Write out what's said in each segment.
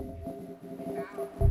Ow.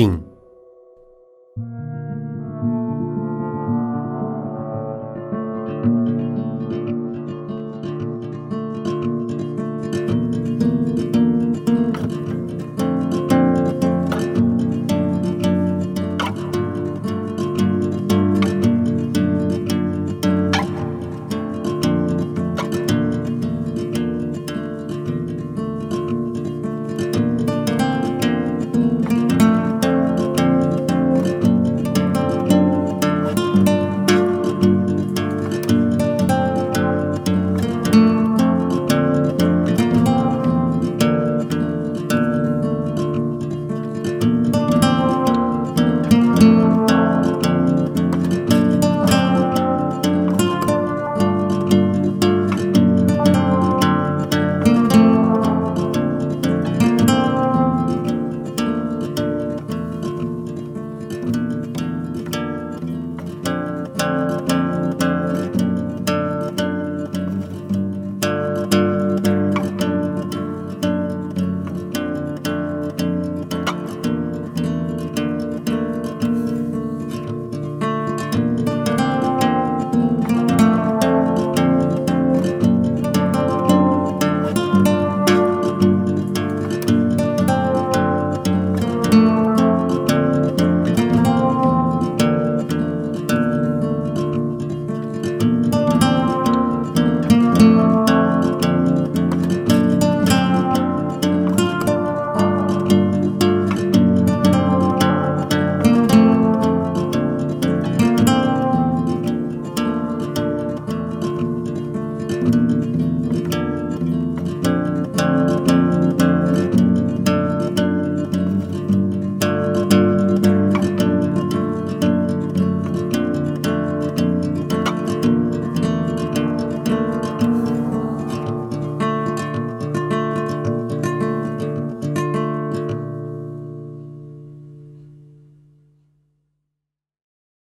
Fim.